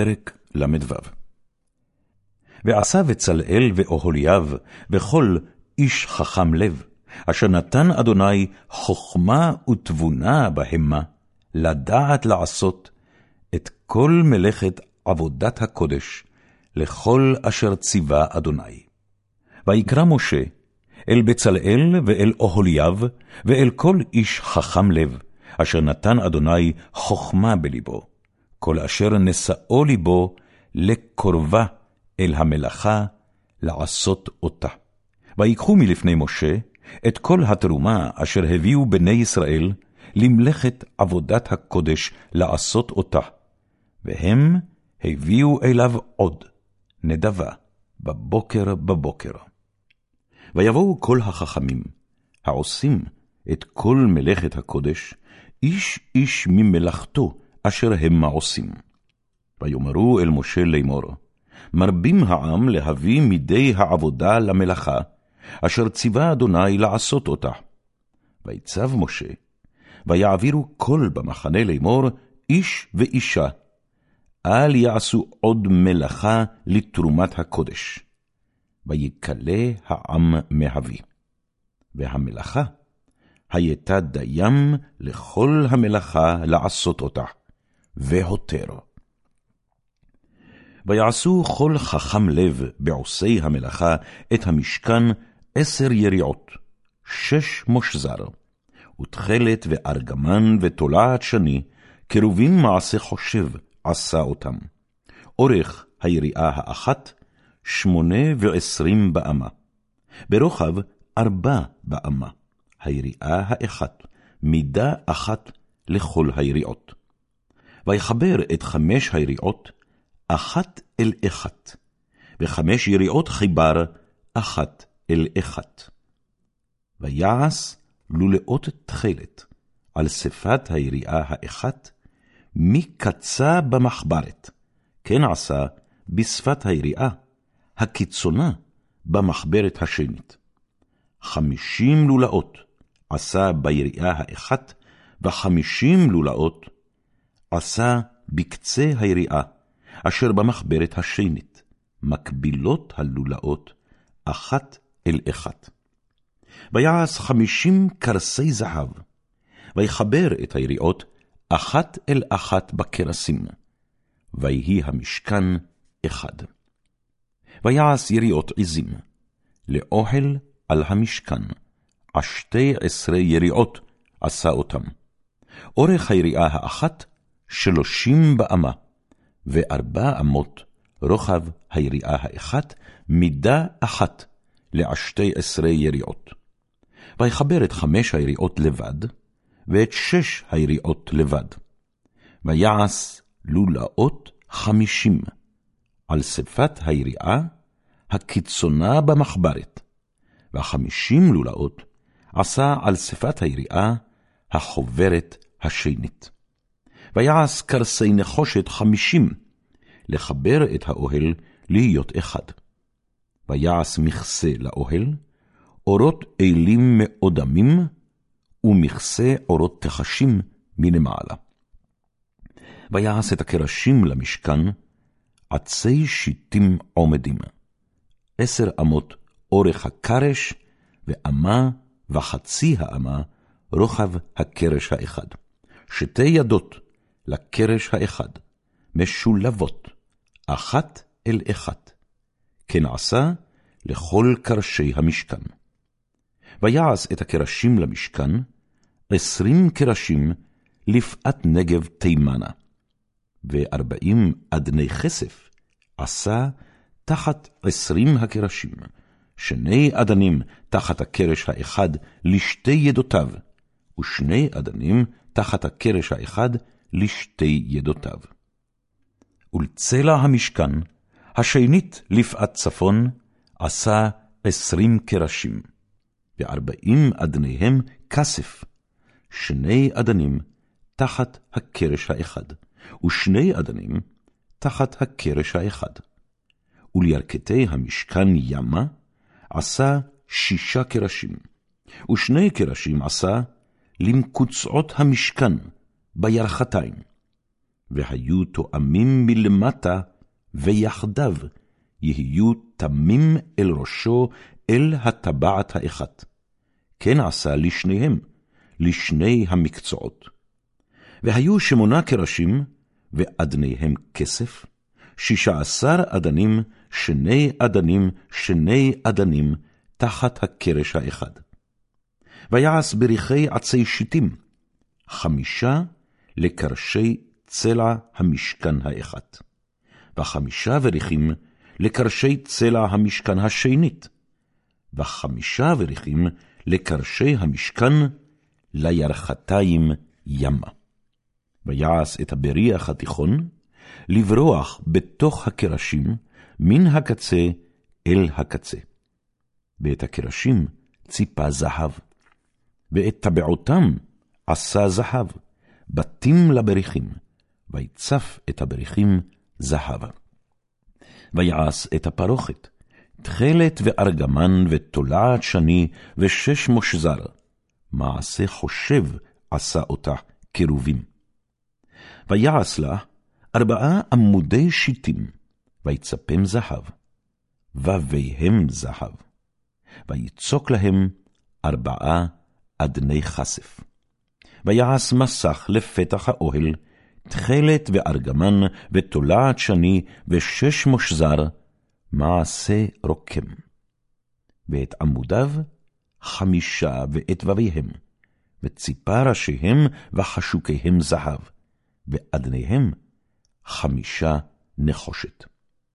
פרק ל"ו ועשה בצלאל ואוהליו וכל איש חכם לב, אשר נתן אדוני חכמה ותבונה בהמה, לדעת לעשות את כל מלאכת עבודת הקודש, לכל אשר ציווה אדוני. ויקרא משה אל בצלאל ואל אוהליו, ואל כל איש חכם לב, אשר נתן אדוני חכמה בלבו, כל אשר נשאו ליבו לקרבה אל המלאכה, לעשות אותה. ויקחו מלפני משה את כל התרומה אשר הביאו בני ישראל למלאכת עבודת הקודש לעשות אותה, והם הביאו אליו עוד נדבה בבוקר בבוקר. ויבואו כל החכמים, העושים את כל מלאכת הקודש, איש איש ממלאכתו אשר המה עושים. ויאמרו אל משה לאמור, מרבים העם להביא מדי העבודה למלאכה, אשר ציווה אדוני לעשות אותה. ויצב משה, ויעבירו כל במחנה לאמור, איש ואישה, אל יעשו עוד מלאכה לתרומת הקודש. ויקלה העם מהביא. והמלאכה הייתה דים לכל המלאכה לעשות אותה, והותר. ויעשו כל חכם לב בעושי המלאכה את המשכן עשר יריעות, שש מושזר, ותכלת וארגמן ותולעת שני, קרובים מעשה חושב עשה אותם. אורך היריעה האחת, שמונה ועשרים באמה. ברוחב ארבע באמה. היריעה האחת, מידה אחת לכל היריעות. ויחבר את חמש היריעות, אחת אל אחת, וחמש יריעות חיבר, אחת אל אחת. ויעש לולאות תכלת על שפת היריעה האחת, מקצה במחברת, כן עשה בשפת היריעה, הקיצונה במחברת השנית. חמישים לולאות עשה ביריעה האחת, וחמישים לולאות עשה בקצה היריעה, אשר במחברת השנית, מקבילות הלולאות, אחת אל אחת. ויעש חמישים קרסי זהב, ויחבר את היריעות אחת אל אחת בקרסים, ויהי המשכן אחד. ויעש יריעות עזים, לאוהל על המשכן, עשתי עשרה יריעות עשה אותם. אורך היריעה האחת, שלושים באמה, וארבע אמות רוחב היריעה האחת, מידה אחת לעשתי עשרה יריעות. ויחבר את חמש היריעות לבד, ואת שש היריעות לבד. ויעש לולאות חמישים, על שפת היריעה, הקיצונה במחברת, והחמישים לולאות עשה על שפת היריעה, החוברת השנית. ויעש קרסי נחושת חמישים, לחבר את האוהל להיות אחד. ויעש מכסה לאוהל, אורות אלים מאודמים, ומכסה אורות תחשים מלמעלה. ויעש את הקרשים למשכן, עצי שיטים עומדים, עשר אמות אורך הקרש, ואמה וחצי האמה רוחב הקרש האחד. שתי ידות לקרש האחד, משולבות, אחת אל אחת. כן עשה לכל קרשי המשכן. ויעש את הקרשים למשכן, עשרים קרשים לפאת נגב תימנה, וארבעים אדני כסף עשה תחת עשרים הקרשים, שני אדנים תחת הקרש האחד לשתי ידותיו, ושני אדנים תחת הקרש האחד לשתי ידותיו. ולצלע המשכן, השנית לפאת צפון, עשה עשרים קרשים, וארבעים אדניהם כסף, שני אדנים תחת הקרש האחד, ושני אדנים תחת הקרש האחד. ולירכתי המשכן ימה, עשה שישה קרשים, ושני קרשים עשה למקוצעות המשכן בירכתיים, והיו תואמים מלמטה, ויחדיו יהיו תמים אל ראשו, אל הטבעת האחת. כן עשה לשניהם, לשני המקצועות. והיו שמונה קרשים, ואדניהם כסף, שישה עשר אדנים, שני אדנים, שני אדנים, תחת הקרש האחד. ויעש בריחי עצי שיטים, חמישה לקרשי צלע המשכן האחד, וחמישה וריחים לקרשי צלע המשכן השנית, וחמישה וריחים לקרשי המשכן לירכתיים ימה. ויעש את הבריח התיכון, לברוח בתוך הקרשים, מן הקצה אל הקצה. ואת הקרשים ציפה זהב, ואת טבעותם עשה זהב, בתים לבריחים, ויצף את הבריחים זהבה. ויעש את הפרוכת, תכלת וארגמן ותולעת שני ושש מושזר, מעשה חושב עשה אותה קרובים. ויעש לה ארבעה עמודי שיטים, ויצפם זהב, וביהם זהב, ויצוק להם ארבעה אדני כסף. ויעש מסך לפתח האוהל, תכלת וארגמן, ותולעת שני, ושש מושזר, מעשה רוקם. ואת עמודיו חמישה ואת בביהם, וציפה ראשיהם וחשוקיהם זהב, ואדניהם חמישה נחושת.